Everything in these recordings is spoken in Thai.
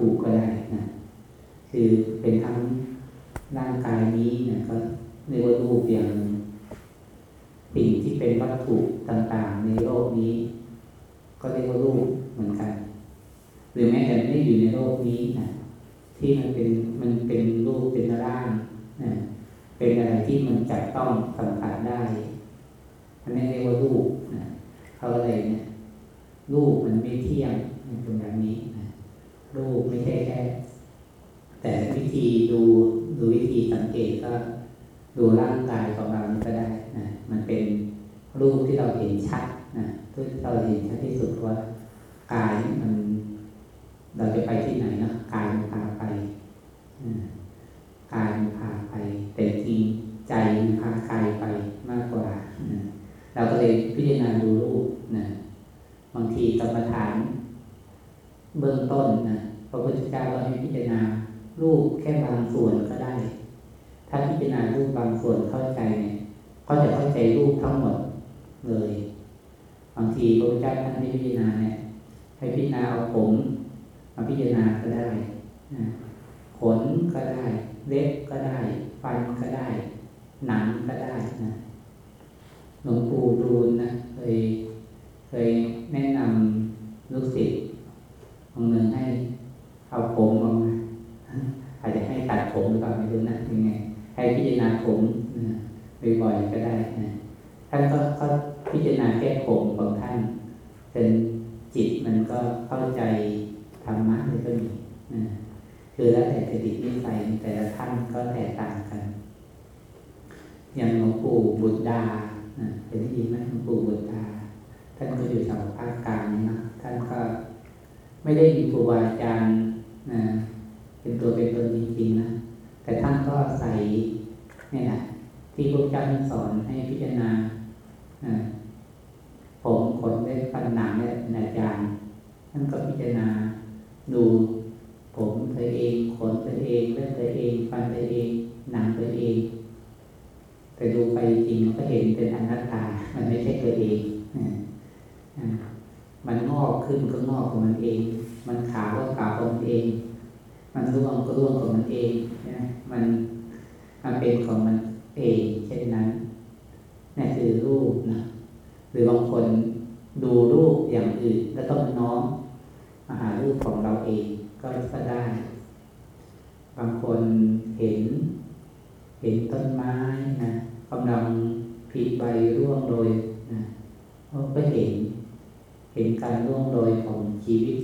ถุก็ได้นะคือเป็นทั้งร่างกายนี้นะก็เรียกว่ารูปอย่างสิ่งที่เป็นวัตถุต่างๆ ในโลกนี้ ก็เรียกว่ารูปเหมือนกัน หรือแม้แต่ไม่อยู่ในโลกนี้นะที่มันเป็นมันเป็นรูปเป็นร่างนะเป็นอะไรที่มันจับต้องสัมผัสได้อันนี้เรียกว่ารูปนะเขาอะไรเนี่ยรูปมันไม่เที่ยงเป็นแบบนี้นะ รูปไม่ใช่แค่ แต่วิธีดูดูวิธีสังเกตก็ดูร่างกายของเราก็ได้นะมันเป็นรูปที่เราเห็นชัดนะที่เราเห็นชัดที่สุดว่ากายมันเราจะไปที่ไหนนะกายมันพาไปกายมันพาไป แต่จริงใจมันพากายไปมากกว่าเราก็เลยพิจารณาดูรูปนะบางทีกรรมฐาน เบื้องต้นนะพระพุทธเจ้าก็ให้พิจารณารูปแค่บางส่วนก็ได้ ถ้าพิจารณารูปบางส่วนเข้าใจเนี่ยก็จะเข้าใจรูปทั้งหมดเลยบางทีพระพุทธเจ้าท่านให้พิจารณาเนี่ยให้พิจารณาเอาผมมาพิจารณาก็ได้ขนก็ได้ เล็บก็ได้ ฟันก็ได้ หนังก็ได้นะหลวงปู่ดูลนะเคยเคยแนะนำลูกศิษย์ องหนึ่งให้เอาผมออกมาอาจจะให้ตัดผมหรือเปล่าไม่รู้นะยังไง ให้พิจารณาผมบ่อยๆก็ได้นะท่านก็ก็พิจารณาแก้ผมของท่านเป็นจิตมันก็เข้าใจธรรมะในก็มีนะคือแล้วแต่จริตนิสัยแต่ละท่านก็แตกต่างกัน อย่างหลวงปู่บุตรดาเป็นที่ยินไหมหลวงปู่บุตรดา ท่านก็อยู่แถวภาคกลางนะท่านก็ ไม่ได้มีครูบาอาจารย์นะเป็นตัวเป็นตนจริงๆนะแต่ท่านก็ใส่เนี่ยนะที่พระเจ้าท่านสอนให้พิจารณาผมขนได้ฟันหนังเนี่ยอาจารย์ท่านก็พิจารณาดูผมตัวเองขนตัวเองเลือดตัวเองฟันตัวเองหนังตัวเอง แต่ดูไปจริงมันก็เห็นเป็นอนัตตา มันไม่ใช่ตัวเอง มันงอกขึ้นก็งอกของมันเอง มันขาวก็ขาวของมันเอง มันร่วงก็ร่วงของมันเองนะมันมันเป็นของมันเองเช่นนั้นนี่คือรูปนะหรือบางคนดูรูปอย่างอื่นแล้วต้องน้อมมาหารูปของเราเองก็ก็ได้ บางคนเห็น เห็นต้นไม้นะกำลังผีใบร่วงโดยนะก็เห็น เห็นการร่วงโดยของชีวิต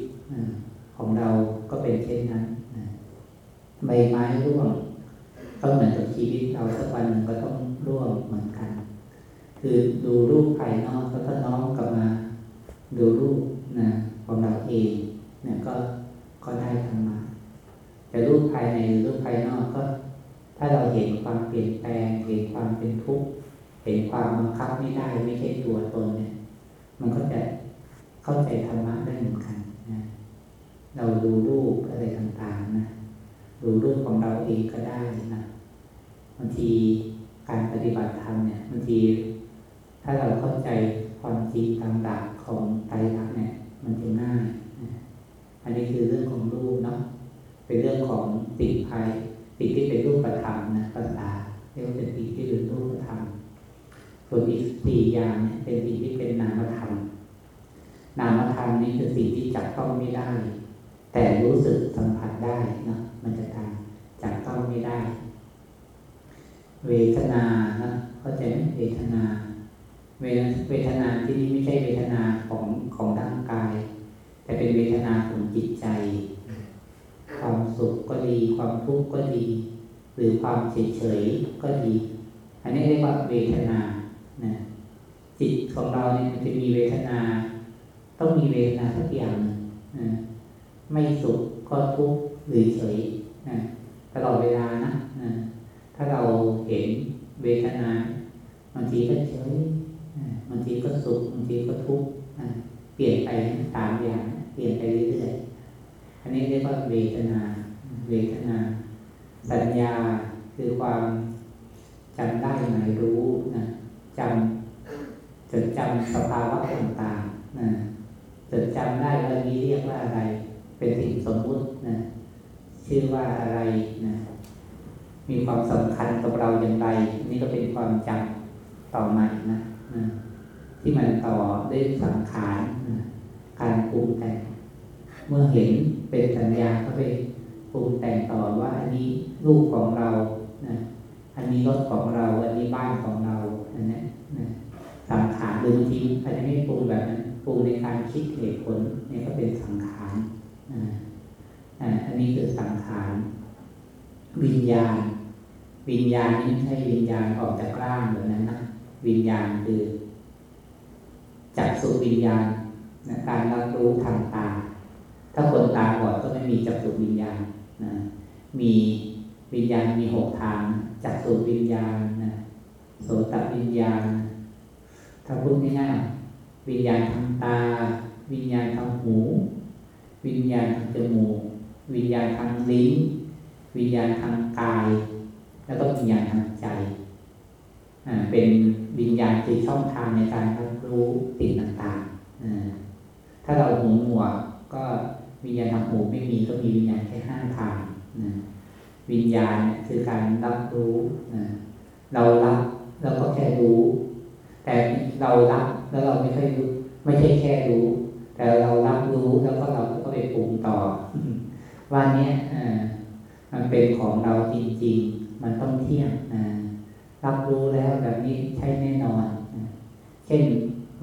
ของเราก็เป็นเช่นนั้นใบไม้ร่วงก็เหมือนกับชีวิตเราสักวันหนึ่งก็ต้องร่วงเหมือนกัน คือดูรูปภายนอกแล้วก็น้อมกลับมาดูรูปนะของเราเองเนี่ยก็ก็ได้ธรรมะแต่รูปภายในรูปภายนอกก็ ถ้าเราเห็นความเปลี่ยนแปลงเห็นความเป็นทุกข์เห็นความบังคับไม่ได้ไม่ใช่ตัวตนเนี่ย มันก็จะ เข้าใจธรรมะได้เหมือนกันนะเราดูรูปอะไรต่างๆนะดูรูปของเราเองก็ได้นะบางทีการปฏิบัติธรรมเนี่ยบางที ถ้าเราเข้าใจความจริงตามหลักของไตรลักษณ์เนี่ย มันจะง่ายนะอันนี้คือเรื่องของรูปเนาะเป็นเรื่องของสิ่งภายสิ่งที่เป็นรูปธรรมนะภาษาเรียกว่าเป็นสิ่งที่เป็นรูปธรรมส่วนอีกสี่อย่างเนี่ยเป็นสิ่งที่เป็นนามธรรม นามธรรมนี่คือสิ่งที่จับต้องไม่ได้ แต่รู้สึกสัมผัสได้นะมันจะทำจับต้องไม่ได้ เวทนานะเข้าใจไหมเวทนา เวทนาที่นี้ไม่ใช่เวทนาของของร่างกาย แต่เป็นเวทนาของจิตใจ ความสุขก็ดีความทุกข์ก็ดี หรือความเฉยเฉยก็ดี อันนี้เรียกว่าเวทนานะจิตของเราเนี่ยมันจะมีเวทนา ต้องมีเวทนาสักอย่างนะไม่สุขก็ทุกข์หรือเฉยนะตลอดเวลานะนะถ้าเราเห็นเวทนาบางทีก็เฉยบางทีก็สุขบางทีก็ทุกข์เปลี่ยนไปตามอย่างเปลี่ยนไปเรื่อยๆอัอันนี้เรียกว่าเวทนา เวทนา สัญญาคือความจำได้หมายรู้นะจำจดจำสภาวะต่างๆนะ จดจำได้ว่านี้เรียกว่าอะไร เป็นสิ่งสมมุตินะ ชื่อว่าอะไรนะ มีความสำคัญกับเราอย่างไร นี่ก็เป็นความจำต่อมานะนะ ที่มันต่อด้วยสังขารนะการปรุงแต่งเมื่อเห็นเป็นสัญญาก็ไปปรุงแต่งต่อว่า อันนี้ลูกของเรานะอันนี้รถของเรา อันนี้บ้านของเราอันนี้นะสังขารบางทีอาจจะไม่ปรุงแบบนั้น ปรุงในการคิดเหตุผลนี่ก็เป็นสังขารอันนี้คือสังขารวิญญาณ วิญญาณนี่ไม่ใช่วิญญาณออกจากร่างแบบนั้นนะวิญญาณคือจักสุวิญญาณนะการรับรู้ทางตา ถ้าคนตาบอดก็ไม่มีจักสุวิญญาณนะมีวิญญาณมีหกทางจักสุวิญญาณนะโสตวิญญาณถ้าพูดง่ายๆ วิญญาณทางตา วิญญาณทางหู วิญญาณทางจมูก วิญญาณทางลิ้น วิญญาณทางกาย แล้วก็วิญญาณทางใจเป็นวิญญาณคือช่องทางในการรับรู้สิ่งต่างๆถ้าเราหูหนวกก็วิญญาณทางหูไม่มีก็มีวิญญาณแค่ห้าทางวิญญาณคือการรับรู้เรารับแล้วก็แค่รู้ แต่เรารับ แล้วเราไม่ค่อยรู้ไม่ใช่แค่รู้ แต่เรารับรู้แล้วก็เราก็ไปปรุงต่อว่าเนี้ยมันเป็นของเราจริง ๆ มันต้องเที่ยงรับรู้แล้วแบบนี้ใช่แน่นอนเช่น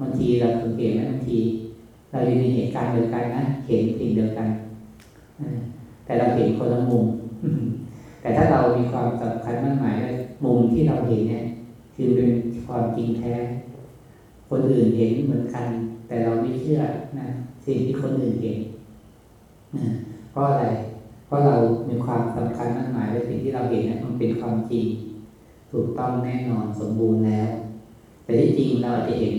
บางทีเราสังเกตนะบางที เราอยู่ในเหตุการณ์เดียวกันนะเห็นสิ่งเดียวกันแต่เราเห็นคนละมุมแต่ถ้าเรามีความสำคัญมากหมายว่ามุมที่เราเห็นเนี่ย คือเป็นความจริงแท้ คนอื่นเห็นเหมือนกัน แต่เราไม่เชื่อนะสิ่งที่คนอื่นเห็นเพราะอะไร เพราะเรามีความสำคัญมากหมายว่าสิ่งที่เราเห็นนั้นมันเป็นความจริง ถูกต้องแน่นอนสมบูรณ์แล้ว แต่ที่จริงเราอาจจะเห็น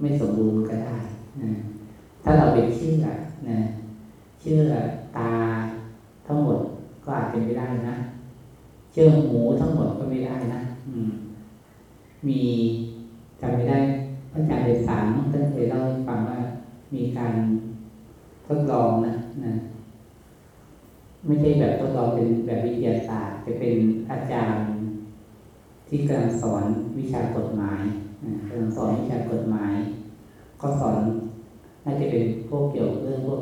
ไม่สมบูรณ์ก็ได้นะถ้าเราไปเชื่อนะเชื่อตาทั้งหมดก็อาจจะไม่ได้นะ เชื่อหูทั้งหมดก็ไม่ได้นะ อืม มีจำไม่ได้ อาจารย์เดชสารท่านเคยเล่าให้ฟังว่ามีการทดลองนะนะ ไม่ใช่แบบทดลองเป็นแบบวิทยาศาสตร์จะเป็นอาจารย์ที่กำลังสอนวิชากฎหมายกำลังสอนวิชากฎหมายก็สอนน่าจะเป็นพวกเกี่ยวเรื่องพวก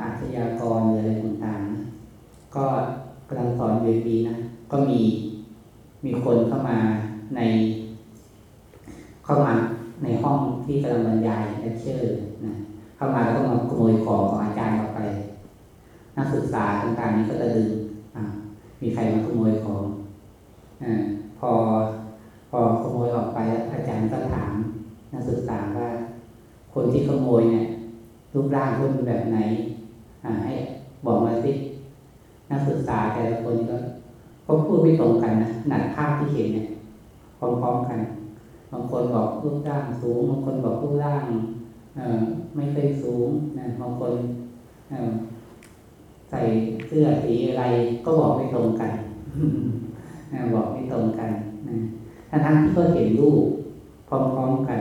อาชญากรหรืออะไรต่างๆ ก็กำลังสอนเวทีนะ ก็มีมีคนเข้ามาใน เข้ามาในห้องที่กำลังบรรยายเลคเชอร์นะเข้ามาแล้วก็มาขโมยของของอาจารย์ออกไป นักศึกษาต่างๆนี้ก็จะดึงมีใครมาขโมยของอพอพอขโมยออกไปอาจารย์ก็ถามนักศึกษาว่า คนที่ขโมยเนี่ยรูปร่างเป็นแบบไหนให้บอกมาสินักศึกษาแต่ละคนก็ก็พูดไม่ตรงกันนะหนักภาพที่เห็นเนี่ยพร้อมๆกัน บางคนบอกรูปร่างสูง บางคนบอกรูปร่างไม่เคยสูงนะบางคนใส่เสื้อสีอะไรก็บอกไม่ตรงกันบอกไม่ตรงกันทั้งทั้งที่ก็เห็นรูปพร้อมๆกัน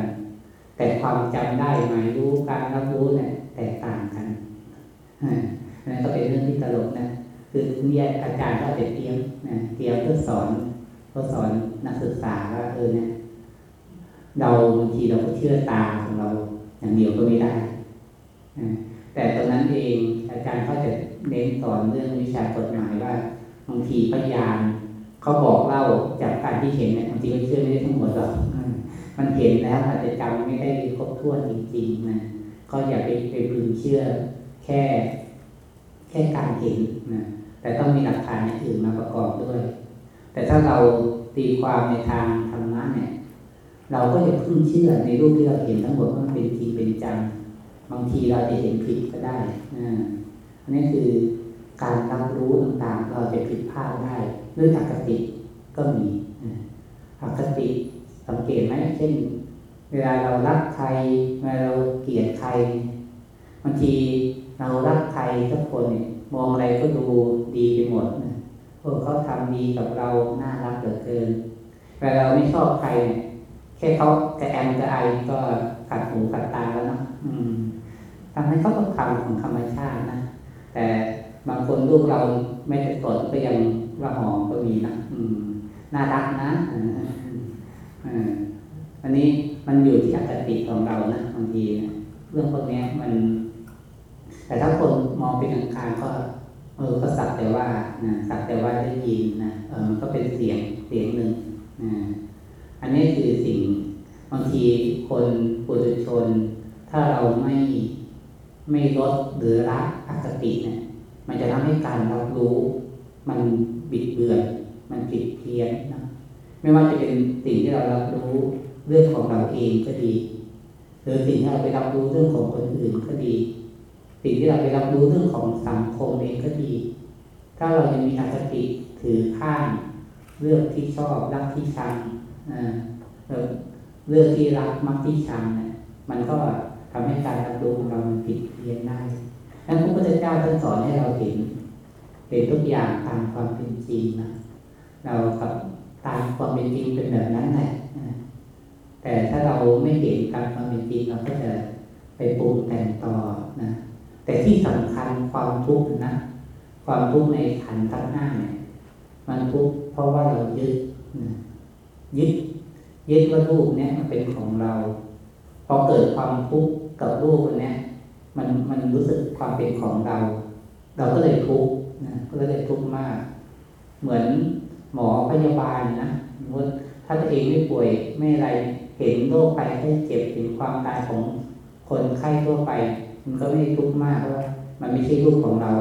แต่ความจำได้หมายรู้การรับรู้เนี่ยแตกต่างกันนั่นก็เป็นเรื่องที่ตลกนะคือเนี่ยอาจารย์ก็จะเตรียมนะเตรียมเพื่อสอนเพื่อสอนนักศึกษาว่าเออเนี่ย เราบางทีเราก็เชื่อตาของเราอย่างเดียวก็ไม่ได้ แต่ตอนนั้นเองอาจารย์ก็จะเน้นสอนเรื่องวิชากฎหมายว่าบางทีพยานเขาบอกเล่าจากการที่เห็นเนี่ยบางทีก็เชื่อไม่ได้ทั้งหมดหรอกมันเห็นแล้วอาจจะจำไม่ได้ครบถ้วนจริงๆนะก็อย่าไปไปพึงเชื่อแค่ แค่การเห็นนะแต่ต้องมีหลักฐานอื่นมาประกอบด้วย แต่ถ้าเราตีความในทางธรรมะเนี่ย เราก็จะพึ่งเชื่อในรูปที่เราเห็นทั้งหมดว่ามันเป็นจริงเป็นจัง บางทีเราจะเห็นผิดก็ได้นะอันนี้คือการรับรู้ต่างๆ เราจะผิดพลาดได้ด้วยอคติก็มีอคติสังเกตไหมเช่น เวลาเรารักใครเวลาเราเกลียดใครบางทีเรารักใครสักคนเนี่ยมองอะไรก็ดูดีไปหมดนะโอ้เขาทำดีกับเราน่ารักเหลือเกินเวลาเราไม่ชอบใครเนี่ย แค่เขาจะแอมจะไอก็ขัดหูขัดตาแล้วเนาะทำให้เขาต้องทำของธรรมชาตินะ แต่บางคนลูกเราไม่ได้กดก็ยังว่าหอมก็มีนะอืมน่ารักนะอันนี้มันอยู่ที่อคติของเรานะบางทีนะเรื่องพวกนี้มัน แต่ถ้าคนมองเป็นกลางๆก็เออก็สักแต่ว่านะสักแต่ว่าได้ยินนะเออมันก็เป็นเสียงเสียงหนึ่งนะ อันนี้คือสิ่งบางทีคนปุถุชน ถ้าเราไม่ไม่ลดหรือละอคติเนะี่ย มันจะทำให้การรับรู้ มันบิดเบือนมันผิดเพี้ยนนะไม่ว่าจะเป็นสิ่งที่เรารับรู้เรื่องของเราเองก็ดี หรือสิ่งที่เราไปรับรู้เรื่องของคนอื่นก็ดี สิ่งที่เราไปรับรู้เรื่องของสังคมเองก็ดี ถ้าเรายังมีอคติถือข้างเรื่องที่ชอบรักที่ชัง เรื่องที่รักมักที่ชังเนี่ยมันก็ทำให้การรับรู้ของเรามันผิดเพี้ยนได้ดังนั้นพระพุทธเจ้าท่านสอนให้เราเห็นเห็นทุกอย่างตามความเป็นจริงนะเรากับตามความเป็นจริงเป็นแบบนั้นแหละแต่ถ้าเราไม่เห็นตามความเป็นจริงเราก็จะไปปรุงแต่งต่อนะ แต่ที่สำคัญความทุกข์นะ ความทุกข์ในขันธ์ทั้งห้าเนี่ย มันทุกข์เพราะว่าเรายึดนะ ยึดยึดว่ารูปเนี้ยมันเป็นของเรา พอเกิดความทุกข์กับรูปเนี้ยมันมันรู้สึกความเป็นของเรา เราก็เลยทุกข์นะก็เลยทุกข์มาก เหมือนหมอพยาบาลนะมถ้าตัวเองไม่ป่วยไม่อะไรเห็นโรคไปแค่เจ็บเห็นความตายของคนไข้ทั่วไป มันก็ไม่ทุกข์มากเพราะว่ามันไม่ใช่ลูกของเรา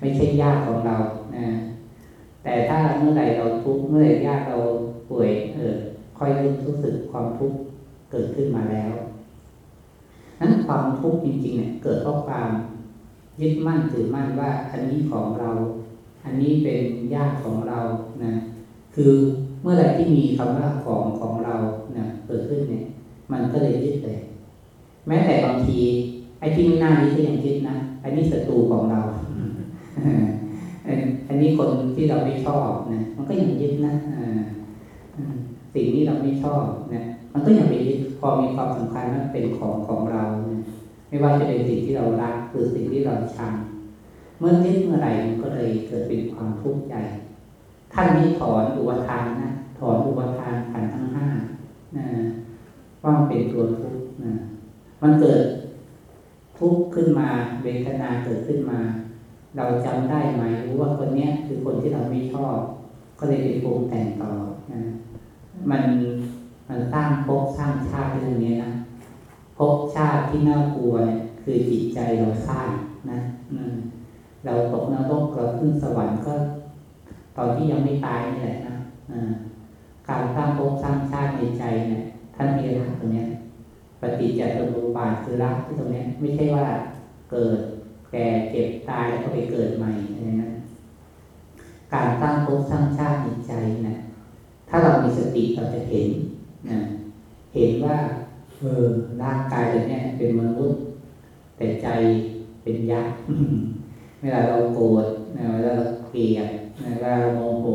ไม่ใช่ญาติของเรานะแต่ถ้าเมื่อไหร่เราทุกข์เมื่อไหร่ญาติเรา ป่วยเออค่อยเริ่มรู้สึกความทุกข์เกิดขึ้นมาแล้วนั้นความทุกข์จริงๆเนี่ยเกิดเพราะความยึดมั่นถือมั่นว่าอันนี้ของเรา อันนี้เป็นญาติของเรานะคือเมื่อไรที่มีคำว่าของของเรานะเกิดขึ้นเนี่ย มันก็เลยยึดเลยแม้แต่บางทีไอ้ที่ไม่น่านี้ก็ยังยึดนะอันนี้ศัตรูของเราอันนี้คนที่เราไม่ชอบนะมันก็ยังยึดนะ สิ่งที่เราไม่ชอบนะมันก็ยังไปยึดพอมีความสำคัญว่าเป็นของของเรานะไม่ว่าจะเป็นสิ่งที่เรารักหรือสิ่งที่เราชังเมื่อยึดเมื่อไหร่มันก็เลยเกิดเป็นความทุกข์ใจท่านนี้ถอนอุปทานนะถอนอุปทานขันทั้งห้านะว่ามันเป็นตัวทุกข์นะมันเกิดทุกข์ขึ้นมาเวทนาเกิดขึ้นมา เราจำได้ไหมรู้ว่าคนเนี้ยคือคนที่เราไม่ชอบ ก็เลยไปปรุงแต่งต่อนะมันมันสร้างภพสร้างชาติเรื่องนี้นะภพชาติที่น่ากลัวคือจิตใจเราสร้างนะเราตกนรกเราขึ้นสวรรค์ก็ ตอนที่ยังไม่ตายนี่แหละนะการสร้างภพสร้างชาติในใจเนี่ยท่านมีรักตรงนี้ปฏิจจสมุปบาทคือรักที่ตรงนี้ไม่ใช่ว่าเกิดแก่เจ็บตายแล้วก็ไปเกิดใหม่อะไรนะ การสร้างภพสร้างชาติในใจนะถ้าเรามีสติเราจะเห็นนะเห็นว่าเออร่างกายเราเนี่ย เป็นมนุษย์แต่ใจเป็นยักษ์เวลาเราโกรธเวลาเราเกลียดเวลาเราโมโห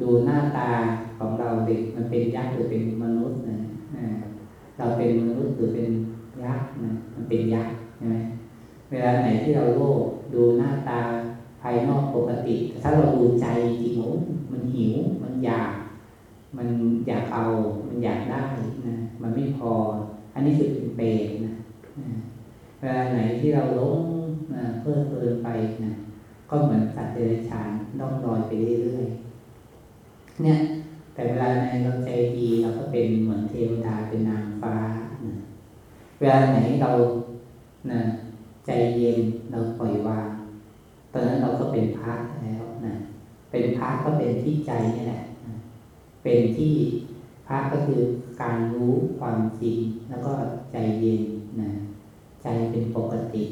ดูหน้าตาของเราเด็กมันเป็นยักษ์หรือเป็นมนุษย์นะเราเป็นมนุษย์หรือเป็นยักษ์นะมันเป็นยักษ์ใช่ไหมเวลาไหนที่เราโลภดูหน้าตา ภายนอกปกติถ้าเราดูใจจริงโอ้มันหิว มันอยาก มันอยากเอา มันอยากได้นะมันไม่พอ อันนี้คือเป็นเปรตนะเวลาไหนที่เราล้มนะเพิ่มเพลินไปนะก็เหมือนสัตว์เดรัจฉานล่องลอยไปเรื่อยๆเนี่ย แต่เวลาในเราใจดีเราก็เป็นเหมือนเทวดาเป็นนางฟ้านะเวลาไหนเรานะใจเย็นเราปล่อยวาง ตอนนั้นเราก็เป็นพระแล้วนะเป็นพระก็เป็นที่ใจนี่แหละเป็นที่พระก็คือการรู้ความจริง แล้วก็ใจเย็นนะใจเป็นปกติ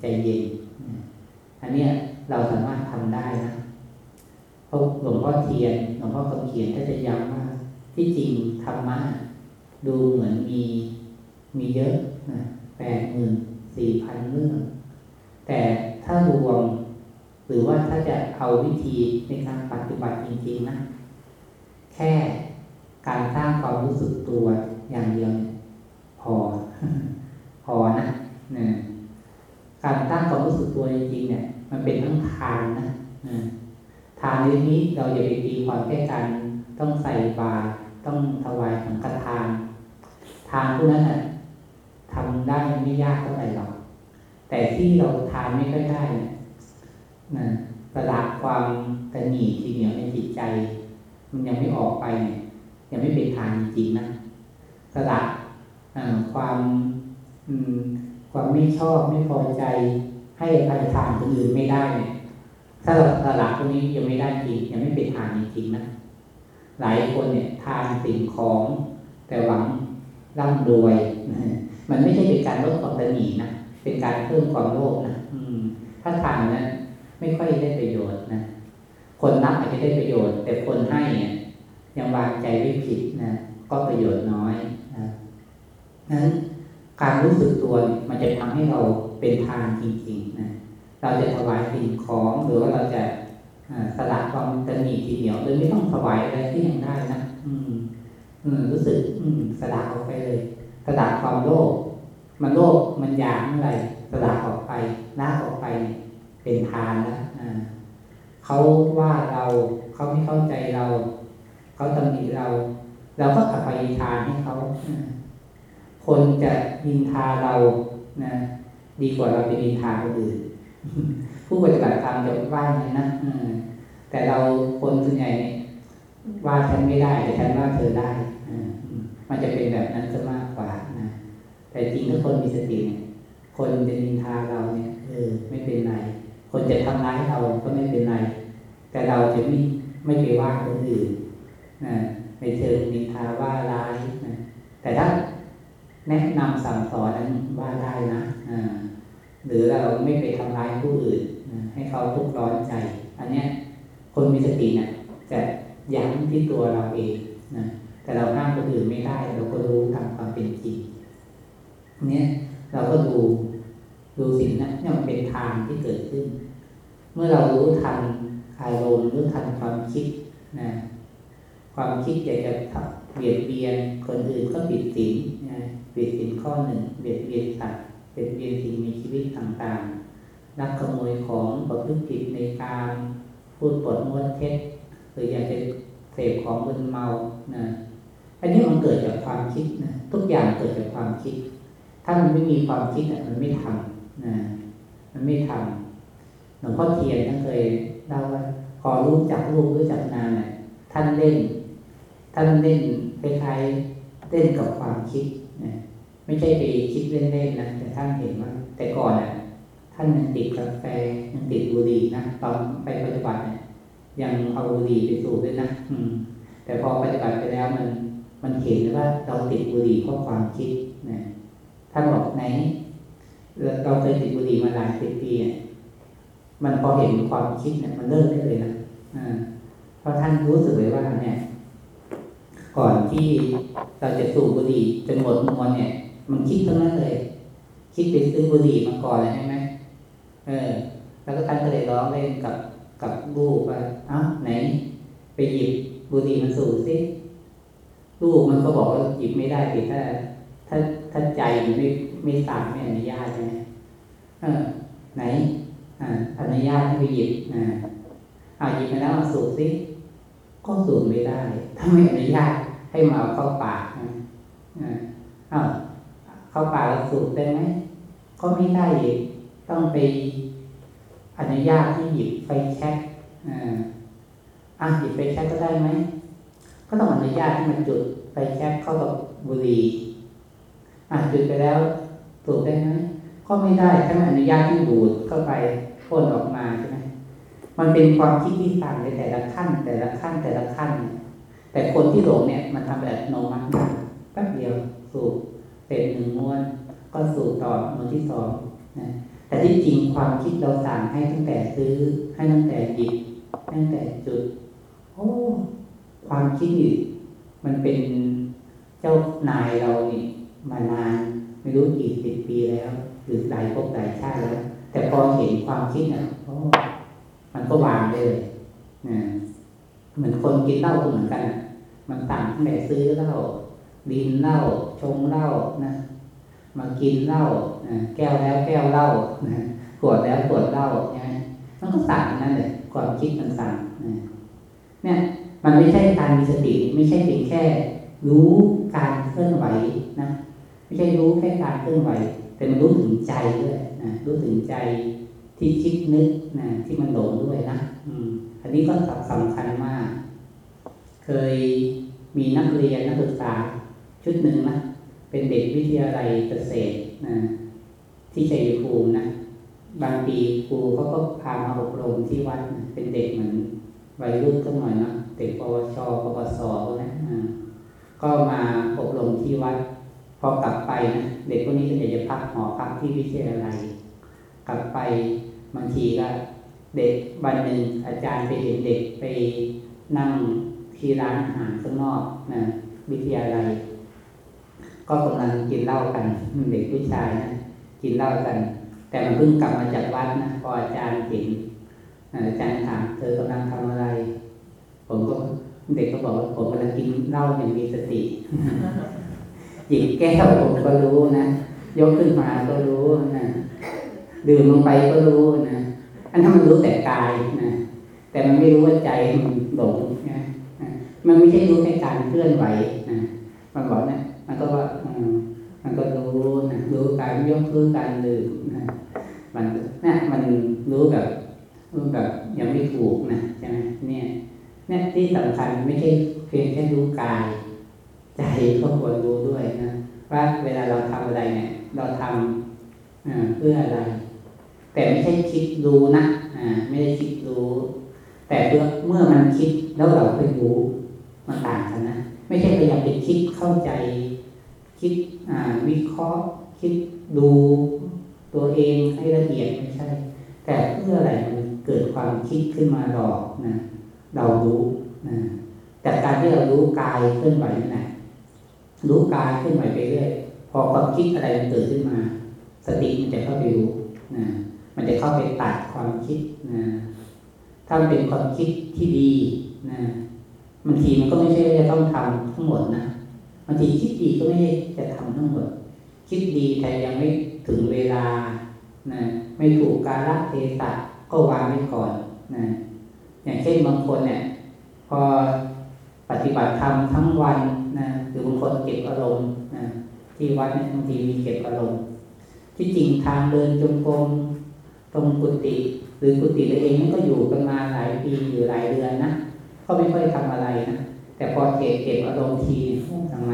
ใจเย็นอันนี้เราสามารถทำได้นะเพราะหลวงพ่อเทียนหลวงพ่อคำเขียนก็จะย้ำว่า ที่จริงธรรมะดูเหมือนมีมีเยอะนะแปดหมื่นสี่พันเรื่อง แต่ถ้ารวม หรือว่าถ้าจะเอาวิธีในการปฏิบัติจริงๆนะ แค่การสร้างความรู้สึกตัวอย่างเดียวพอ พอนะนะการสร้างความรู้สึกตัวจริงๆเนี่ย มันเป็นทั้งทานนะทานในนี้เราอย่าไปตีความแค่การต้องใส่บาตรต้องถวายสังฆทาน ทานพวกนั้นน่ะทำได้ไม่ยากเท่าไหร่หรอกแต่ที่เราทานไม่ค่อยได้เนี่ย นะสละความตะหนีทีเหนียวในจิตใจ มันยังไม่ออกไปเนี่ยยังไม่เป็นทานจริงๆนะสละความความไม่ชอบไม่พอใจ ให้ใครทานคนอื่นไม่ได้เนี่ยถ้าเราสละตรงนี้ยังไม่ได้จริงยังไม่เป็นทานจริงๆนะหลายคนเนี่ยทานสิ่งของแต่หวังร่ำรวยมันไม่ใช่เป็นการลดความตนีนะเป็นการเพิ่มความโลภนะถ้าทานนั้น ไม่ค่อยได้ประโยชน์นะ คนรับอาจจะได้ประโยชน์ แต่คนให้เนี่ยยังวางใจไม่ผิดนะก็ประโยชน์น้อยนะนั้นการรู้สึกตัวมันจะทำให้เราเป็นทานจริงๆนะเราจะถวายสิ่งของหรือว่าเราจะสละความตนีทีเดียวโดยไม่ต้องถวายอะไรที่ยังได้นะอืมอืมรู้สึก อืมสละออกไปเลยสละความโลภมันโลภมันอยากเมื่อไรสละออกไปละออกไปเป็นทานแล้วเขาว่าเราเขาไม่เข้าใจเรา เขาตำหนิเรา เราก็อภัยทานให้เขาคนจะดินทาเรานะดีกว่าเราไปดินทาคนอื่น ผู้ปฏิบัติธรรมจะว่าอย่างนั้นนะแต่เราคนส่วนใหญ่ว่าฉันไม่ได้แต่ฉันว่าเธอได้มันจะเป็นแบบนั้นซะมากกว่านะแต่จริงถ้าคนมีสติเนี่ยคนจะนินทาเราเนี่ยเออไม่เป็นไร คนจะทำร้ายเราก็ไม่เป็นไร แต่เราจะไม่ไม่ไปว่าคนอื่นนะในเชิงนินทาว่าร้ายนะแต่ถ้าแนะนำสั่งสอนนั้นว่าได้นะอ่าหรือเราไม่ไปทำร้ายผู้อื่นนะให้เขาทุกข์ร้อนใจ อันเนี้ยคนมีสตินี่ยจะยั้งที่ตัวเราเองนะแต่เราห้ามคนอื่นไม่ได้ เราก็รู้ตามความเป็นจริงเนี้ยเราก็ดู ดูสิ่งนั้นเนี่ยมันเป็นทางที่เกิดขึ้น เมื่อเรารู้ทันอารมณ์รู้ทันความคิดนะความคิดอยากจะเบียดเบียนคนอื่นก็ปิดสินนะปิดสินข้อหนึ่งเบียดเบียนสัตว์เบียดเบียนสิ่งมีชีวิตต่างๆนักขโมยของประพฤติผิดในการพูดปดมดเท็จหรืออยากจะเสพของมึนเมานะอันนี้มันเกิดจากความคิดนะทุกอย่างเกิดจากความคิด ถ้ามันไม่มีความคิดนะมันไม่ทำ นะมันไม่ทำหลวงพ่อเทียนท่านเคยเล่าว่าพอรู้จักลูกรู้จักนานเนี่ยท่านเล่น ท่านเล่นคล้ายๆเล่นกับความคิดนะไม่ใช่ไปคิดเล่นๆนะแต่ท่านเห็นว่า แต่ก่อนอะ ท่านยังติดกาแฟยังติดบุหรี่นะตอนไปปฏิบัติเนี่ยยังเอาบุหรี่ไปสูบด้วยนะอืม แต่พอปฏิบัติไปแล้วมัน มันเห็นว่าเราติดบุหรี่เพราะความคิดนะท่านบอกไหน เราเคยติดบุหรี่มาหลายสิบปีมันพอเห็นความคิดเนี่ย มันเลิกได้เลยนะอ่าเพราะท่านรู้สึกเลยว่าเนี่ย ก่อนที่เราจะสูบบุหรี่จนหมดมวลเนี่ย มันคิดทั้งนั้นเลย คิดไปซื้อบุหรี่มาก่อนเลยใช่ไหมเออ แล้วก็ท่านก็เลยร้องเล่นกับกับลูกว่าอ้าไหน ไปหยิบบุหรี่มันสูบสิลูกมันก็บอกว่าหยิบไม่ได้สิถ้า ถ้าถ้าใจมันไม่ ม่สั่งไม่อนุญาตใช่ไหมเออ ไหน อ่าอนุญาตให้ไปหยิบอ่าเอาหยิบมาแล้วสูบสิก็สูบไม่ได้ถ้าไม่อนุญาตให้มาเข้าปากอ่าอ้าวเข้าปากแล้วสูบได้ไหมก็ไม่ได้ต้องไปอนุญาตที่หยิบไฟแช็กอ่าอะหยิบไฟแช็กก็ได้ไหมก็ต้องอนุญาตให้มันจุดไฟแช็กเข้ากับบุหรี่อะจุดไปแล้ว สูบได้ไหมก็ไม่ได้ถ้าไม่อนุญาตที่ดูดเข้าไปพ่นออกมาใช่ไหมมันเป็นความคิดที่ต่างในแต่ละขั้น แต่ละขั้นแต่ละขั้น แต่คนที่หลงเนี่ยมันทำแบบโนมัติแป๊บเดียวสูบเป็นหนึ่งม้วน ก็สูบต่อม้วนที่สองนะแต่ที่จริงความคิดเราสั่งให้ตั้งแต่ซื้อ ให้ตั้งแต่หยิบตั้งแต่จุด โอ้ ความคิดนี่มันเป็นเจ้านายเรานี่มานาน ไม่รู้กี่สิบปีแล้ว หรือหลายภพหลายชาติแล้ว แต่พอเห็นความคิดเนี่ยมันก็วางได้เลยนะเหมือนคนกินเหล้าก็เหมือนกัน มันต่างตั้งแต่ซื้อเหล้าดินเหล้าชงเหล้านะมากินเหล้าแก้วแล้วแก้วเหล้านะขวดแล้วขวดเหล้านะมันก็สั่งนั่นเลยความคิดมันสั่งนะเนี่ย มันไม่ใช่การมีสติ ไม่ใช่เพียงแค่ รู้การเคลื่อนไหวนะ ไม่ใช่รู้แค่การเคลื่อนไหว แต่มันรู้ถึงใจด้วยนะรู้ถึงใจที่คิดนึกนะที่มันหลงด้วยนะอืมอันนี้ก็สำคัญมาก เคยมีนักเรียนนักศึกษาชุดหนึ่งนะเป็นเด็กวิทยาลัยเกษตรนะที่ชัยภูมินะบางปีครูเขาก็พามาอบรมที่วัดนะเป็นเด็กเหมือนวัยรุ่นก็หน่อยนะเด็กปวชปวสพวกนั้นก็มาอบรมที่วัด พอกลับไปนะเด็กพวกนี้ก็จะพักหอพักที่วิทยาลัยกลับไปบางทีก็เด็กวันหนึ่งอาจารย์ไปเห็นเด็กไปนั่งที่ร้านอาหารข้างนอกนะวิทยาลัย ก็กำลังกินเหล้ากันเด็กผู้ชายนะกินเหล้ากัน แต่มันเพิ่งกลับมาจากวัดนะพออาจารย์เห็นอาจารย์ถามเธอกำลังทำอะไร ผมก็เด็กก็บอกว่าผมกำลังกินเหล้าอย่างมีสติ หยิบแก้วผมก็รู้นะ ยกขึ้นมาก็รู้นะดื่มลงไปก็รู้นะ อันนั้นมันรู้แต่กายนะ แต่มันไม่รู้ว่าใจมันหลงนะมันไม่ใช่รู้แค่การเคลื่อนไหวนะมันบอกนะมันก็ว่ามันก็รู้นะรู้การยกรู้การดื่มนะมันนะมันรู้แบบรู้แบบยังไม่ถูกนะใช่ไหมเนี่ยเนี่ยที่สำคัญไม่ใช่เพียงแค่รู้กาย ใจก็ควรรู้ด้วยนะว่าเวลาเราทำอะไรเนี่ย เราทำเพื่ออะไร แต่ไม่ใช่คิดรู้นะอ่าไม่ได้คิดรู้ แต่เมื่อเมื่อมันคิดแล้วเราไปรู้มันต่างกันนะไม่ใช่พยายามไปคิดเข้าใจ คิดวิเคราะห์ คิดดูตัวเองให้ละเอียดไม่ใช่ แต่เพื่ออะไรมันเกิดความคิดขึ้นมาหลอกนะเรารู้นะจากการที่เรารู้กายเคลื่อนไหวนั่นแหละ รู้กายเคลื่อนไหวไปเรื่อยพอความคิดอะไรมันเกิดขึ้นมา สติมันจะเข้าไปรู้นะมันจะเข้าไปตัดความคิดนะถ้าเป็นความคิดที่ดีนะบางทีมันก็ไม่ใช่จะต้องทำทั้งหมดนะบางทีคิดดีก็ไม่ได้จะทำทั้งหมด คิดดีแต่ยังไม่ถึงเวลานะไม่ถูกกาลเทศะก็วางไว้ก่อนนะอย่างเช่นบางคนเนี่ย พอปฏิบัติธรรมทั้งวัน นะหรือบางคนเก็บอารมณ์นะที่วัดเนี่ยบางทีมีเก็บอารมณ์ที่จริงทางเดินจงกรมตรงกุฏิหรือกุฏิตัวเองก็อยู่กันมาหลายปีอยู่หลายเดือนนะก็ไม่ค่อยทำอะไรนะแต่พอเก็บเก็บอารมณ์ทีทำไม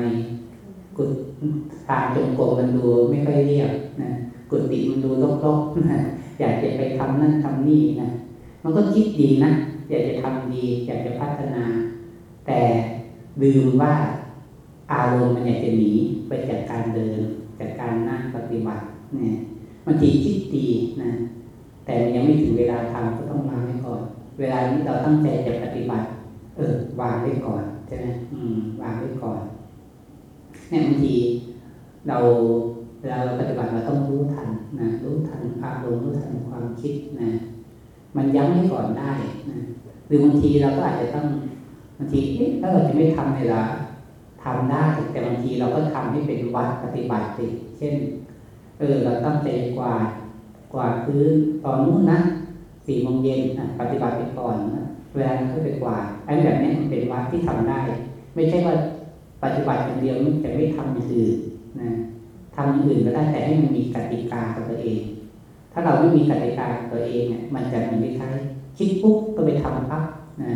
กุฏทางจงกรมมันดูไม่ค่อยเรียบนะกุฏิมันดูรกๆนะอยากจะไปทำนั่นทำนี่นะมันก็คิดดีนะอยากจะทำดี อยากจะพัฒนา แต่ลืมว่า อารมณ์มันอยากจะหนีไปจากการเดิน จากการนั่งปฏิบัติเนี่ยบางทีคิดดีนะ แต่ยังไม่ถึงเวลาทำก็ต้องวางไว้ก่อน เวลานี้เราตั้งใจจะปฏิบัติ เออ วางไว้ก่อนใช่ไหมอืม วางไว้ก่อนเนี่ยบางทีเราเวลาเราปฏิบัติเราต้องรู้ทันนะรู้ทันอารมณ์รู้ทันความคิดนะ มันยั้งไว้ก่อนได้นะหรือบางทีเราก็อาจจะต้องบางทีถ้าเราจะไม่ทำเวลา ทำได้แต่บางทีเราก็ทำให้เป็นวัดปฏิบัติสิเช่น เออเราตั้งใจกวาดกวาดพื้นตอนนู้นนะสี่โมงเย็นนะปฏิบัติไปก่อนนะเวลาเขาไปกวาดไอ้แบบนี้มันเป็นวัดที่ทำได้ ไม่ใช่ว่าปฏิบัติอย่างเดียวมันจะไม่ทำอย่างอื่นนะทำอย่างอื่นก็ได้แต่ให้มันมีกติกาของตัวเอง ถ้าเราไม่มีกติกาตัวเองเนี่ยมันจะมีไม่ใช่คิดปุ๊บก็ไปทำปั๊บนะ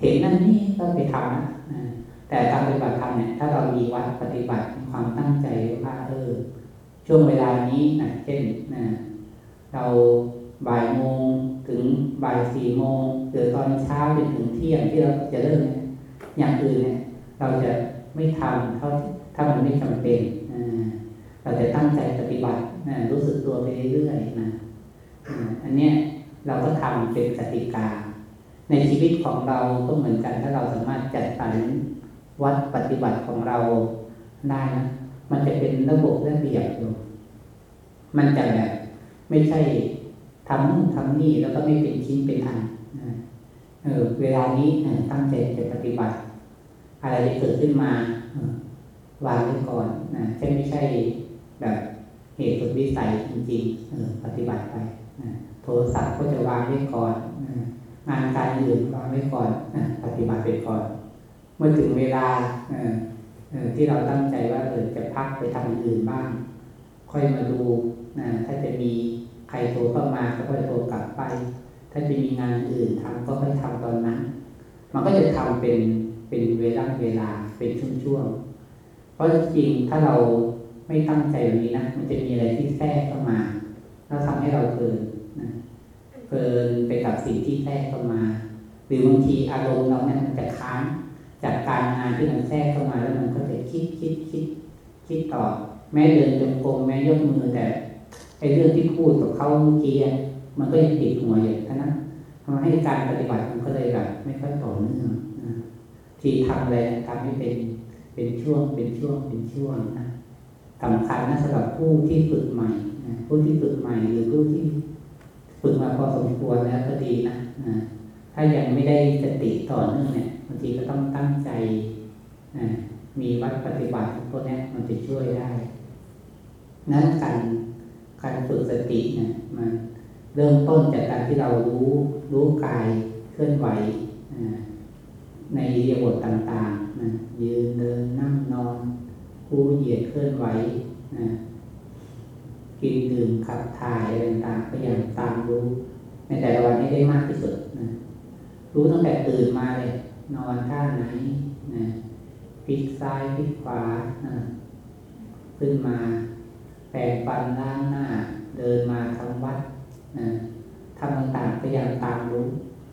เห็นนั่นนี่ก็ไปทำนะ แต่การปฏิบัติธรรมเนี่ยถ้าเรามีวัดปฏิบัติความตั้งใจว่าเออช่วงเวลานี้นะเช่นนะเราบ่ายโมงถึงบ่ายสี่โมงหรือตอนเช้าจนถึงเที่ยงที่เราจะเริ่มเนี่ยอย่างอื่นเนี่ย เราจะไม่ทำเท่าถ้ามันไม่จำเป็นเราจะตั้งใจปฏิบัตินะรู้สึกตัวไปเรื่อยๆนะอันเนี้ยเราก็ทำเป็นกติกา ในชีวิตของเราก็เหมือนกันถ้าเราสามารถจัดสรร วัดปฏิบัติของเราได้นะมันจะเป็นระบบระเบียบอยู่มันจะแบบไม่ใช่ทำนู่นทำนี่แล้วก็ไม่เป็นชิ้นเป็นอันเออเวลานี้ตั้งใจจะปฏิบัติ อะไรที่เกิดขึ้นมาวางไว้ก่อนนะใช่ไม่ใช่แบบเหตุสุดวิสัยจริงๆเออปฏิบัติไปนะโทรศัพท์ก็จะวางไว้ก่อนนะงานการอื่นวางไว้ก่อนนะปฏิบัติไปก่อน มื่อถึงเวลาที่เราตั้งใจว่าเออจะพักไปทำอื่นบ้าง ค่อยมาดูนะถ้าจะมีใครโทรเข้ามาก็ค่อยโทรกลับไป ถ้าจะมีงานอื่นทำก็ค่อยทำตอนนั้น มันก็จะทำเป็นเป็นเวลาเวลาเป็นช่วงๆเพราะจริงถ้าเราไม่ตั้งใจแบบนี้นะมันจะมีอะไรที่แทรกเข้ามาแล้วทำให้เราเพลินนะเพลินไปกับสิ่งที่แทรกเข้ามา หรือบางทีอารมณ์เราเนี่ยมันจะค้าง จากการงานที่มันแทรกเข้ามาแล้วมันก็จะคิดคิดคิดคิดต่อ แม้เดินจงกรมแม้ยกมือแต่ไอ้เรื่องที่พูดกับเขาเมื่อกี้มันก็ยังติดหัวอยู่ท่านั้นทำให้การปฏิบัติมันก็เลยแบบไม่ค่อยต่อเนื่องทีทำอะไรทำให้เป็นเป็นช่วงเป็นช่วงเป็นช่วงนะสำคัญนะสำหรับผู้ที่ฝึกใหม่นะผู้ที่ฝึกใหม่หรือผู้ที่ฝึกมาพอสมควรแล้วก็ดีนะนะ ถ้ายังไม่ได้สติต่อเนื่องเนี่ยบางทีก็ต้องตั้งใจนะมีวัดปฏิบัติพวกนี้มันจะช่วยได้ นั้นการการฝึกสติเนี่ยมันเริ่มต้นจากการที่เรารู้รู้กายเคลื่อนไหวในอิริยาบถต่างๆนะยืนเดินนั่งนอนคู่เหยียดเคลื่อนไหวนะกินดื่มขับถ่ายอะไรต่างๆก็อย่างตามรู้ ในแต่ละวันนี้ได้มากที่สุดนะ รู้ตั้งแต่ตื่นมาเลย นอนท่าไหนนะพลิกซ้ายพลิกขวานะขึ้นมาแปรงฟันล้างหน้า เดินมาทำวัดนะทำต่างๆพยายามตามรู้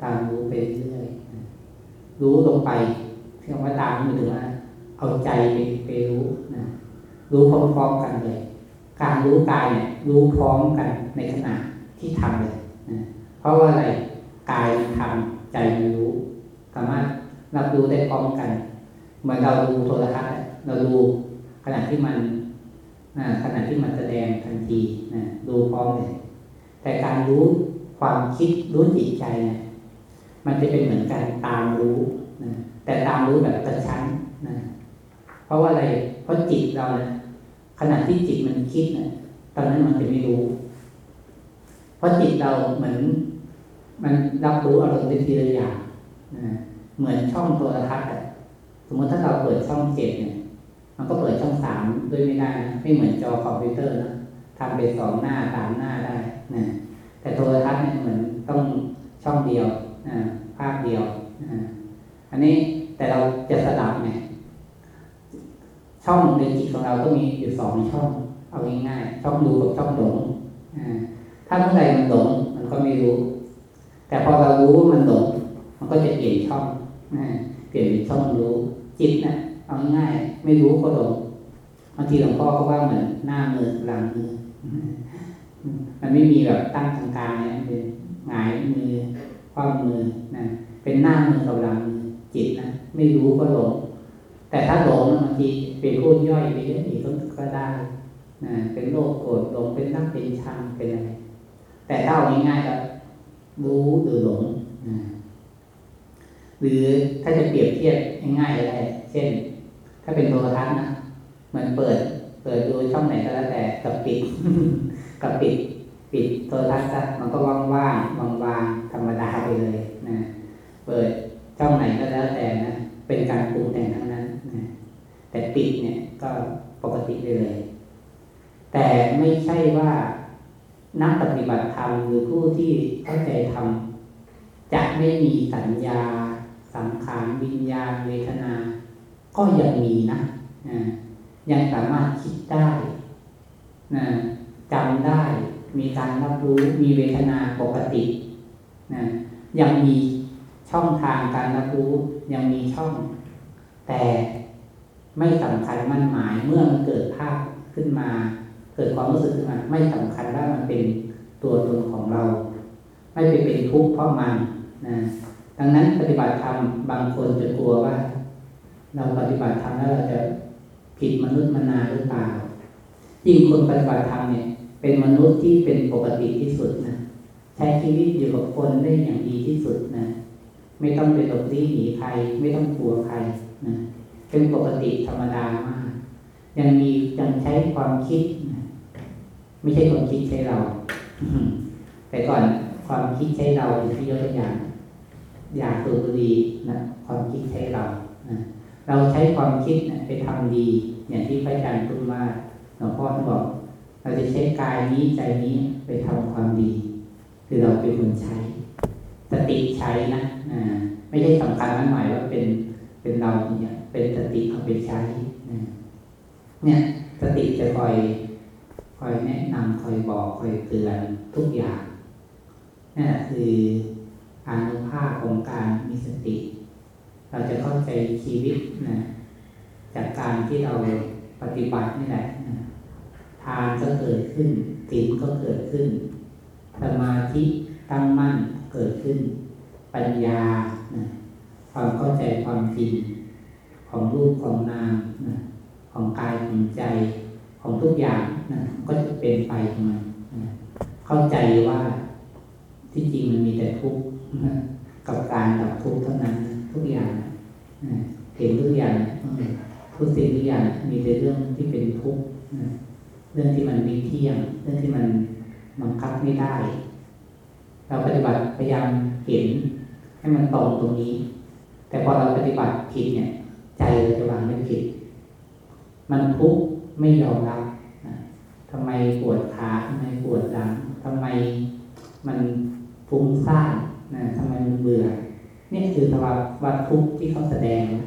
ตามรู้ไปเรื่อยนะรู้ลงไปเพียงว่าตามมือถึงว่าเอาใจไปไปรู้นะรู้พร้อมๆกันเลย การรู้กายเนี่ยรู้พร้อมกันในขณะที่ทำเลยนะเพราะว่าอะไรกายมันทำ ใจมันรู้สามารถรับรู้ได้พร้อมกันเหมือนเราดูโทรทัศน์เราดูขณะที่มันขณะที่มันแสดงทันทีนะดูพร้อมเลยแต่การรู้ความคิดรู้จิตใจเนี่ยมันจะเป็นเหมือนการตามรู้นะแต่ตามรู้แบบกระชั้นนะเพราะว่าอะไรเพราะจิตเรานะขณะที่จิตมันคิดเนะตอนนั้นมันจะไม่รู้ เพราะจิตเราเหมือน มันรับรู้อารมณ์เป็นทีละอย่างเหมือนช่องโทรทัศน์สมมติถ้าเราเปิดช่องเจ็ดเนี่ย มันก็เปิดช่องสามด้วยไม่ได้นะไม่เหมือนจอคอมพิวเตอร์นะทำไปสองหน้าสามหน้าได้นะแต่โทรทัศน์เนี่ยเหมือนต้องช่องเดียวภาพเดียวอันนี้แต่เราจะสลับเนี่ยช่องในจิตของเราก็มีอยู่สองช่อง เอาง่ายๆช่องดูกับช่องหลงถ้าเมื่อใดมันหลงมันก็ไม่รู้ แต่พอเรารู้ว่ามันหลงมันก็จะเปลี่ยนช่องเปลี่ยนเป็นช่องรู้จิตนะเอาง่ายไม่รู้ก็หลงบางทีหลวงพ่อก็ว่าเหมือนหน้ามือหลังมือมันไม่มีแบบตั้งทางกลารเนี่ยเป็นหงายมือคว้ามือนะเป็นหน้ามือกับหลังมือจิตนะไม่รู้ก็หลงแต่ถ้าหลงบางทีเป็นพูดย่อยไปเยอะอีกก็ได้นะเป็นโรคโกรธหลงเป็นนักเป็นชังเป็นอะไรแต่ถ้าเอาง่ายๆก็ รู้หรือหลงหรือถ้าจะเปรียบเทียบง่ายๆอะไรเช่น ถ้าเป็นโทรทัศน์นะมันเปิด เปิดดูช่องไหนก็แล้วแต่กับปิดกับปิด ปิดโทรทัศน์ซะมันก็ว่างว่างวางวางธรรมดาไปเลยนะเปิดช่องไหนก็แล้วแต่นะเป็นการปรุงแต่งทั้งนั้นนะแต่ปิดเนี่ยก็ปกติไปเลย แต่ไม่ใช่ว่า นักปฏิบัติธรรมหรือผู้ที่เข้าใจธรรมจะไม่มีสัญญา สังขารวิญญาณเวทนา ก็ยังมีนะยังสามารถคิดได้นะจำได้มีการรับรู้มีเวทนาปกตินะยังมีช่องทางการรับรู้ยังมีช่อง แต่ไม่สำคัญมั่นหมายเมื่อมันเกิดภาพขึ้นมา กิดความรู้สึกขึ้นมาไม่สำคัญว่ามันเป็นตัวตนของเรา ไม่ไปเป็นทุกข์เพราะมันนะดังนั้นปฏิบัติธรรมบางคนจะกลัวว่า เราปฏิบัติธรรมแล้วเราจะผิดมนุษย์มนาหรือเปล่ายิ่งคนปฏิบัติธรรมเนี่ย เป็นมนุษย์ที่เป็นปกติที่สุดนะใช้ชีวิตอยู่กับคนได้อย่างดีที่สุดนะไม่ต้องไปหลบลี้หนีใครไม่ต้องกลัวใครนะเป็นปกติธรรมดามากยังมียังใช้ความคิดนะ ไม่ใช่ความคิดใช้เรา แต่ก่อนความคิดใช้เราอย่างที่ยกตัวอย่าง อยากสูบบุหรี่นะความคิดใช้เรานะเราใช้ความคิดนะไปทำดี อย่างที่พระอาจารย์พูดว่าหลวงพ่อท่านบอก เราจะใช้กายนี้ใจนี้ไปทำความดี คือเราเป็นคนใช้ สติใช้นะนะไม่ใช่สำคัญนั่นหมายว่าเป็นเป็นเราเนี่ยเป็นสติเอาไปใช้นะเนี่ยสติจะคอย คอยแนะนำคอยบอกคอยเตือนทุกอย่างนี่นคืออานุภาพของการมีสติ เราจะเข้าใจชีวิตนะจากการที่เราปฏิบัตินี่แหละนะทานก็เกิดขึ้นศีลก็เกิดขึ้น สมาธิตั้งมั่นเกิดขึ้น ปัญญานะความเข้าใจความจริงของรูปของนามนะของกายของใจ ของทุกอย่างนะก็จะเป็นไปของมันนะเข้าใจว่าที่จริงมันมีแต่ทุกข์กับการดับทุกข์เท่านั้นทุกอย่างนะเห็นทุกอย่างทุกสิ่งทุกอย่างมีแต่เรื่องที่เป็นทุกข์นะเรื่องที่มันม่เที่ยง เรื่องที่มันบังคับไม่ได้ เราปฏิบัติพยายามเห็นให้มันตรงตรงนี้ แต่พอเราปฏิบัติผิดเนี่ย ใจเราจะวางไม่ผิด มันทุกข์ ไม่ยอมรับนะทำไมปวดขาทำไมปวดหลังทำไมมันฟุ้งซ่านนะทำไมมันเบื่อนี่คือสภาวะวัทุกข์ที่เขาแสดงนะ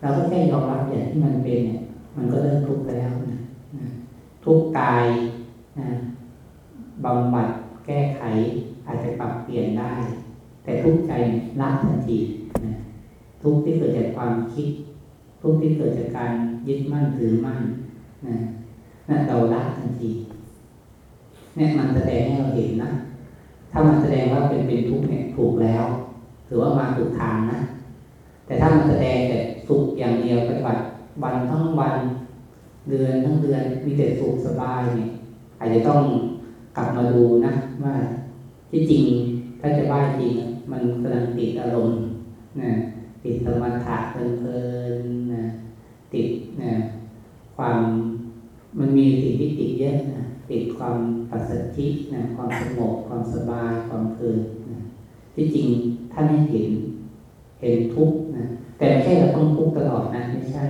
เราก็แค่ยอมรับอย่างที่มันเป็นเนี่ย มันก็เริ่มทุกข์แล้วนะนะทุกข์กายนะบำบัดแก้ไขอาจจะปรับเปลี่ยนได้ แต่ทุกข์ใจละทันทีนะทุกข์ที่เกิดจากความคิด ทุกข์ที่เกิดจากการยึดมั่นถือมั่น นะนั่นเราละทันทีเนี่ยมันแสดงให้เราเห็นนะ ถ้ามันแสดงว่าเป็นเป็นทุกข์เนี่ยถูกแล้ว ถือว่ามาถูกทางนะ แต่ถ้ามันแสดงแต่สุขอย่างเดียวปฏิบัติวันทั้งวัน เดือนทั้งเดือนมีแต่สุขสบายเนี่ยอาจจะต้องกลับมาดูนะว่าที่จริงถ้าจะบ้าจริง มันกำลังติดอารมณ์นะติดสมาธิเพลินๆนะติดนะความมันมีสิ่งที่ติดเย อะนะติดความปัสสธินะความสงบความสบายความเพลินนะที่จริงท่านให้เห็นเห็นทุกนะแต่ไม่ใช่เราต้องทุกตลอดนะไม่ใช่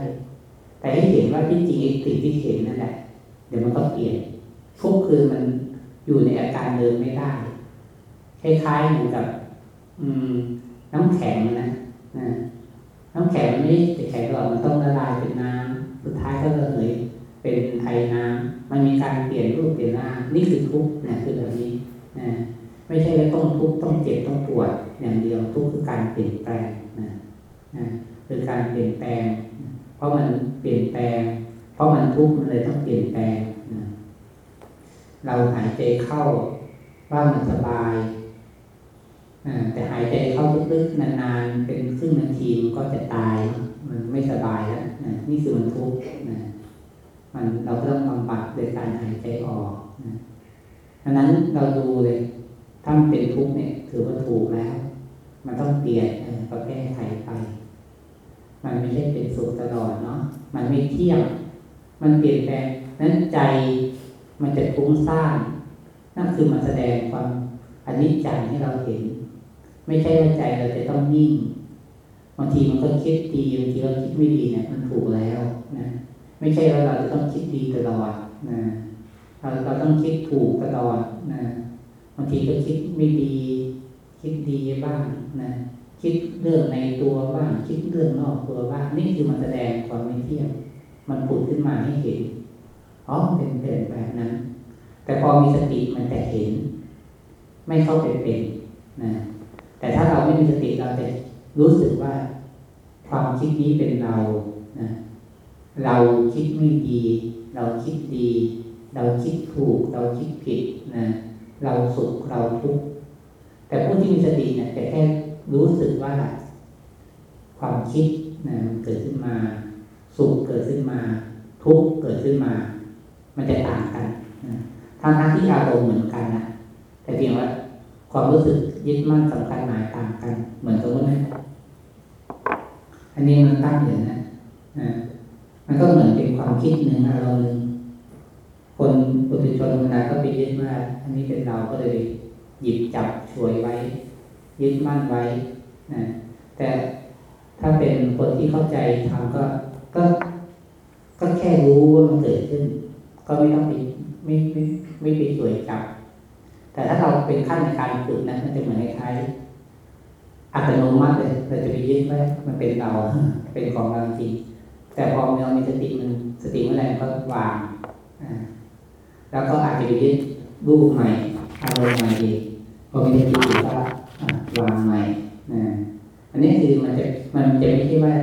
แต่ให้เห็นว่าที่จริงสิ่งที่เห็นนั่นแหละเดี๋ยวมันก็เปลี่ยนทุกคือมันอยู่ในอาการเดิมไม่ได้คล้ายๆเหมือนกับ อืม น้ำแข็งนะนะน้ำแข็งไม่ได้แข็งหรอกมันต้องละลายเป็นน้ำสุดท้ายก็ระเหย เป็นไอน้ำมันมีการเปลี่ยนรูปเปลี่ยนหน้านี่คือทุกข์นะคือแบบนี้นะไม่ใช่ว่าต้องทุกข์ต้องเจ็บต้องปวดอย่างเดียวทุกข์คือการเปลี่ยนแปลงนะนะคือการเปลี่ยนแปลง เพราะมันเปลี่ยนแปลง เพราะมันทุกข์มันเลยต้องเปลี่ยนแปลงนะเราหายใจเข้าว่ามันสบายแต่หายใจเข้าลึกๆนานๆ เป็นครึ่งนาทีมันก็จะตาย มันไม่สบายแล้วนะนี่คือมันทุกข์นะ มันเราก็ต้องบำบัดโดยการหายใจออกนะดังนั้นเราดูเลยถ้ามันเป็นทุกข์เนี่ยถือว่าถูกแล้ว มันต้องเปลี่ยนก็แก้ไขไป มันไม่ใช่เป็นสุขตลอดเนาะมันไม่เที่ยงมันเปลี่ยนแปลงนั้นใจมันจะฟุ้งซ่านนั่นคือมันแสดงความอนิจจังให้เราเห็น ไม่ใช่ว่าใจเราจะต้องนิ่งบางทีมันก็คิดดีบางทีเราคิดไม่ดีเนี่ย มันถูกแล้วนะ ไม่ใช่ว่าเราจะต้องคิดดีตลอดนะเราเราต้องคิดถูกตลอดนะบางทีก็คิดไม่ดี คิดดีบ้างนะคิดเรื่องในตัวบ้าง คิดเรื่องนอกตัวบ้างนี่คือมันแสดงความไม่เที่ยงมันผุดขึ้นมาให้เห็นอ๋อเป็นเปลี่ยนแบบนั้น แต่พอมีสติมันจะเห็น ไม่เข้าไปเป็นนะแต่ถ้าเราไม่มีสติเราจะรู้สึกว่า ความคิดนี้เป็นเรานะ เราคิดไม่ดี เราคิดดี เราคิดถูก เราคิดผิดนะเราสุขเราทุกข์แต่ผู้ที่มีสติเนี่ยจะแค่รู้สึกว่า ความคิดนะมันเกิดขึ้นมา สุขเกิดขึ้นมา ทุกข์เกิดขึ้นมา มันจะต่างกันนะทั้งทั้งที่อารมณ์เหมือนกันนะแต่เพียงว่า ความรู้สึกยึดมั่นสำคัญหมายต่างกัน เหมือนกัวนั้นอันนี้มันตั้งอยู่นะนะ มันก็เหมือนเป็นความคิดหนึ่งอารมณ์หนึ่งคนปุถุชนธรรมดาก็ไปยึดว่าอันนี้เป็นเราก็เลยหยิบจับช่วยไว้ ยึดมั่นไว้นะแต่ถ้าเป็นคนที่เข้าใจทำก็ก็ก็แค่รู้ว่ามันเกิดขึ้น ก็ไม่ต้องไปไม่ไม่ไม่ไปช่วยจับ แต่ถ้าเราเป็นขั้นในการฝึกนะมันจะเหมือนคล้ายๆอัตโนมัติเลยเราจะไปยึดว่ามันเป็นเราเป็นของเราจริง แต่พอเรามีสติมันสติเมื่อไรก็วางแล้วก็อาจจะยึดรูปใหม่อารมณ์ใหม่อีกพอมีสติก็วางใหม่นะอันนี้คือมันจะมันจะไม่ใช่ว่า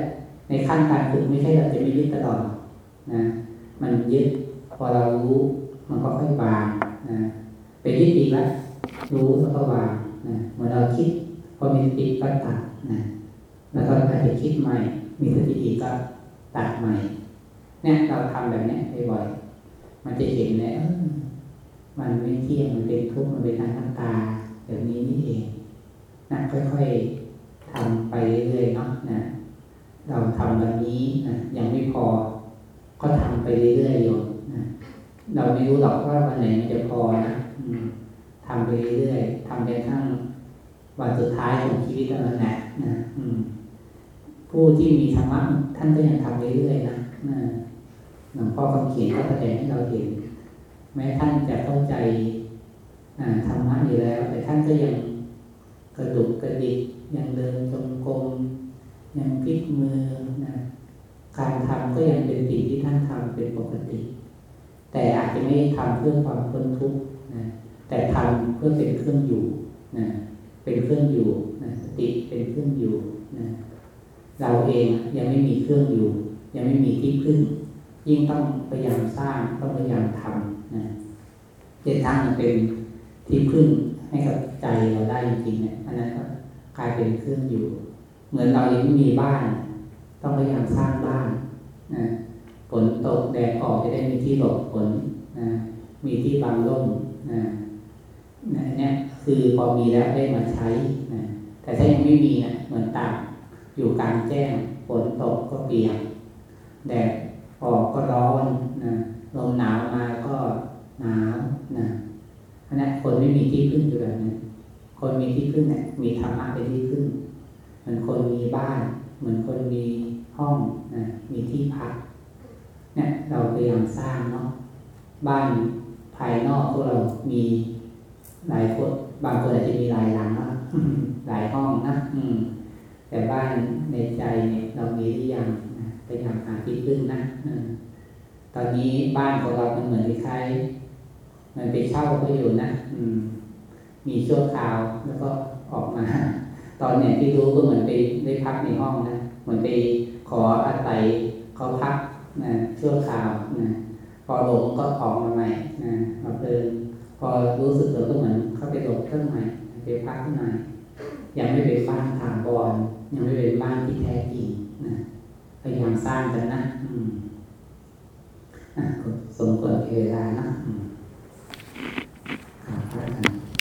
ในขั้นการฝึกไม่ใช่เราจะไม่ยึดตลอดนะมันยึดพอเรารู้มันก็ค่อยวางนะไปยึดอีกแล้วรู้แล้วก็วางนะเมื่อเราคิดพอมีสติก็ตัดนะแล้วก็อาจจะคิดใหม่มีสติอีกก็ ตัดใหม่เนี่ยเราทำแบบนี้บ่อยๆมันจะเห็นเลยเออมันไม่เที่ยงมันเป็นทุกข์มันเป็นอนัตตาแบบนี้นี่เองนะค่อยๆทำไปเรื่อยๆเนาะนะเราทำวันนี้นะยังไม่พอ ก็ทำไปเรื่อยๆโยมนะเราไม่รู้หรอกว่าวันไหนมันจะพอนะอืมทำไปเรื่อยๆทำไปทั้งวันสุดท้ายของชีวิตแล้วนะนะอืม ผู้ที่มีธรรมะท่านก็ยังทำเรื่อยๆนะหลวงพ่อคำเขียนก็แสดงให้เราเห็น แม้ท่านจะเข้าใจธรรมะอยู่แล้ว แต่ท่านก็ยังกระดุกกระดิกยังเดินจงกรมยังพลิกมือนะการทำก็ยังเป็นสิ่งที่ท่านทำเป็นปกติ แต่อาจจะไม่ทำเพื่อความพ้นทุกข์นะแต่ทำเพื่อเป็นเครื่องอยู่นะเป็นเครื่องอยู่นะสติเป็นเครื่องอยู่นะ เราเองยังไม่มีเครื่องอยู่ ยังไม่มีที่พึ่ง ยิ่งต้องพยายามสร้างต้องพยายามทำนะจะทั้งมันเป็นที่พึ่งให้กับใจเราได้จริงๆเนี่ยอันนั้นก็กลายเป็นเครื่องอยู่ เหมือนเรายังไม่มีบ้าน ต้องพยายามสร้างบ้านนะฝนตกแดดออกจะได้มีที่หลบฝนนะมีที่บังร่มนะนะเนี่ยคือพอมีแล้วได้มาใช้นะแต่ถ้ายังไม่มีนะเหมือนตาก อยู่กลางแจ้งฝนตกก็เปียกแดดออกก็ร้อนนะลมหนาวมาก็หนาวนะอันนั้นคนไม่มีที่พึ่งอยู่แบบนี้คนมีที่พึ่งเนี่ยมีธรรมะเป็นที่พึ่งเหมือนคนมีบ้าน เหมือนคนมีห้องนะมีที่พักเนี่ยเราพยายามสร้างเนาะบ้านภายนอกพวกเรามีหลายคนบางคนอาจจะมีหลายหลังนะหลายห้องนะอืม แต่บ้านในใจเนี่ยเรามีหรือยังนะพยายามหาที่พึ่งนะตอนนี้บ้านของเรามันเหมือนคล้ายมันไปเช่าก็อยู่นะอืม มีชั่วคราวแล้วก็ออกมา ตอนเนี่ยที่รู้ก็เหมือนไปได้พักในห้องนะเหมือนไปขออาศัยเขาพักนะชั่วคราวนะพอหลงก็ออกมาใหม่นะมาเพลินพอรู้สึกตัวก็เหมือนเข้าไปหลบเครื่องใหม่ไปพักที่ไหนยังไม่เป็นบ้านถาวร ยังไม่เป็นบ้านที่แท้จริงนะพยายามสร้างกันนะอืมสมควรเวลานะขอระคุ